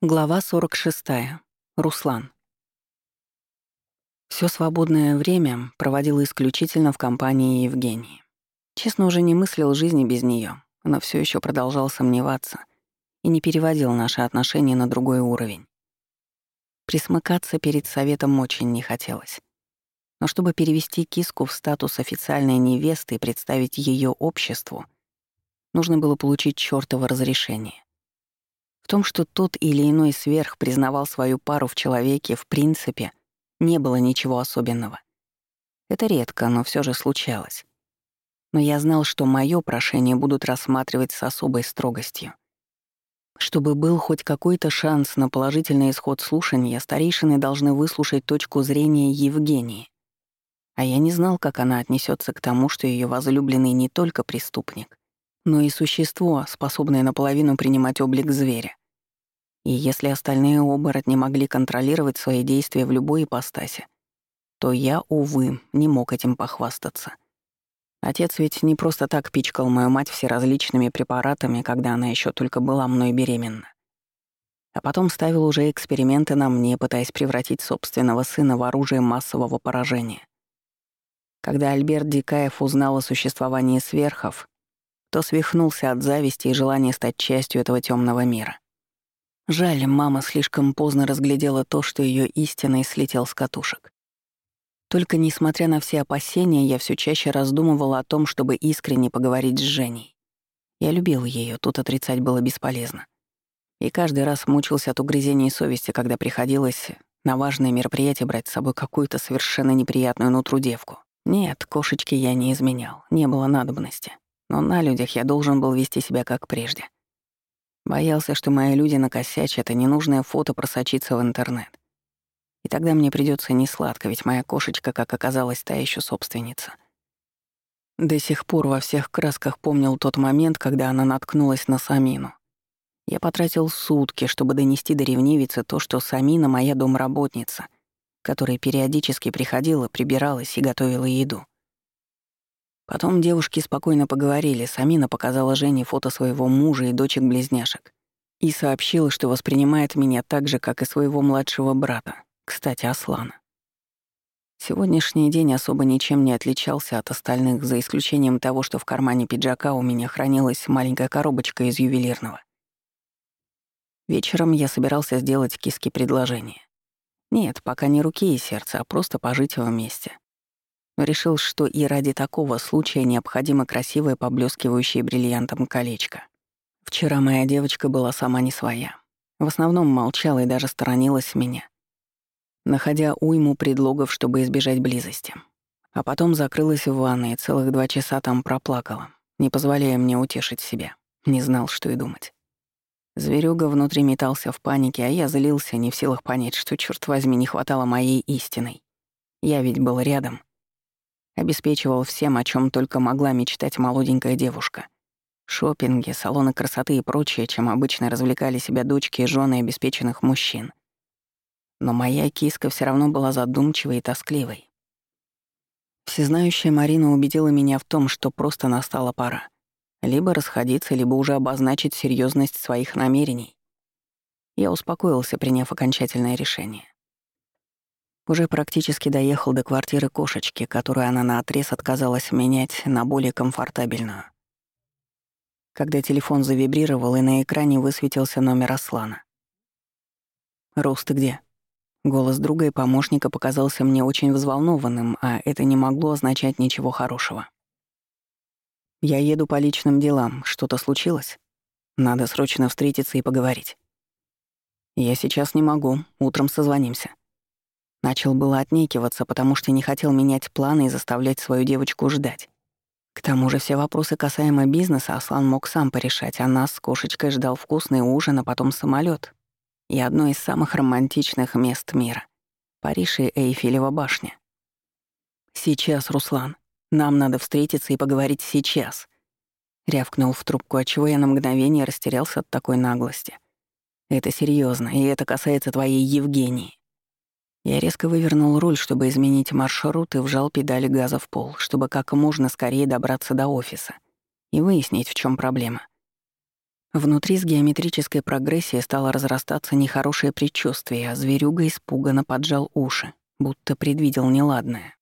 Глава 46. Руслан. Всё свободное время проводила исключительно в компании Евгении. Честно, уже не мыслил жизни без неё, но всё ещё продолжал сомневаться и не переводил наши отношения на другой уровень. Присмыкаться перед советом очень не хотелось. Но чтобы перевести киску в статус официальной невесты и представить её обществу, нужно было получить чёртово разрешение. Том, что тот или иной сверх признавал свою пару в человеке, в принципе, не было ничего особенного. Это редко, но все же случалось. Но я знал, что мое прошение будут рассматривать с особой строгостью. Чтобы был хоть какой-то шанс на положительный исход слушания, старейшины должны выслушать точку зрения Евгении. А я не знал, как она отнесется к тому, что ее возлюбленный не только преступник, но и существо, способное наполовину принимать облик зверя. И если остальные оборотни могли контролировать свои действия в любой ипостаси, то я, увы, не мог этим похвастаться. Отец ведь не просто так пичкал мою мать всеразличными препаратами, когда она еще только была мной беременна. А потом ставил уже эксперименты на мне, пытаясь превратить собственного сына в оружие массового поражения. Когда Альберт Дикаев узнал о существовании сверхов, то свихнулся от зависти и желания стать частью этого темного мира. Жаль, мама слишком поздно разглядела то, что ее истинный слетел с катушек. Только несмотря на все опасения, я все чаще раздумывала о том, чтобы искренне поговорить с Женей. Я любил ее, тут отрицать было бесполезно. И каждый раз мучился от угрызений совести, когда приходилось на важное мероприятие брать с собой какую-то совершенно неприятную нутру девку. Нет, кошечке я не изменял, не было надобности. Но на людях я должен был вести себя как прежде. Боялся, что мои люди накосячат, а ненужное фото просочится в интернет. И тогда мне придется несладко, ведь моя кошечка, как оказалось, та еще собственница. До сих пор во всех красках помнил тот момент, когда она наткнулась на Самину. Я потратил сутки, чтобы донести до ревнивицы то, что Самина — моя домработница, которая периодически приходила, прибиралась и готовила еду. Потом девушки спокойно поговорили, Самина показала Жене фото своего мужа и дочек-близняшек и сообщила, что воспринимает меня так же, как и своего младшего брата, кстати, Аслана. Сегодняшний день особо ничем не отличался от остальных, за исключением того, что в кармане пиджака у меня хранилась маленькая коробочка из ювелирного. Вечером я собирался сделать киске предложение. Нет, пока не руки и сердце, а просто пожить вместе решил, что и ради такого случая необходимо красивое поблескивающее бриллиантом колечко. Вчера моя девочка была сама не своя. В основном молчала и даже сторонилась меня, находя уйму предлогов, чтобы избежать близости. А потом закрылась в ванной и целых два часа там проплакала, не позволяя мне утешить себя. Не знал, что и думать. Зверюга внутри метался в панике, а я злился, не в силах понять, что, черт возьми, не хватало моей истиной. Я ведь был рядом — Обеспечивал всем, о чем только могла мечтать молоденькая девушка. Шопинги, салоны красоты и прочее, чем обычно развлекали себя дочки и жены обеспеченных мужчин. Но моя киска все равно была задумчивой и тоскливой. Всезнающая Марина убедила меня в том, что просто настала пора. Либо расходиться, либо уже обозначить серьезность своих намерений. Я успокоился, приняв окончательное решение. Уже практически доехал до квартиры кошечки, которую она наотрез отказалась менять на более комфортабельную. Когда телефон завибрировал, и на экране высветился номер Аслана. «Рус, ты где?» Голос друга и помощника показался мне очень взволнованным, а это не могло означать ничего хорошего. «Я еду по личным делам. Что-то случилось? Надо срочно встретиться и поговорить». «Я сейчас не могу. Утром созвонимся». Начал было отнекиваться, потому что не хотел менять планы и заставлять свою девочку ждать. К тому же все вопросы касаемо бизнеса Аслан мог сам порешать, а нас с кошечкой ждал вкусный ужин, а потом самолет и одно из самых романтичных мест мира — Париж и Эйфелева башня. «Сейчас, Руслан. Нам надо встретиться и поговорить сейчас», — рявкнул в трубку, отчего я на мгновение растерялся от такой наглости. «Это серьезно, и это касается твоей Евгении. Я резко вывернул руль, чтобы изменить маршрут, и вжал педали газа в пол, чтобы как можно скорее добраться до офиса и выяснить, в чем проблема. Внутри с геометрической прогрессией стало разрастаться нехорошее предчувствие, а зверюга испуганно поджал уши, будто предвидел неладное.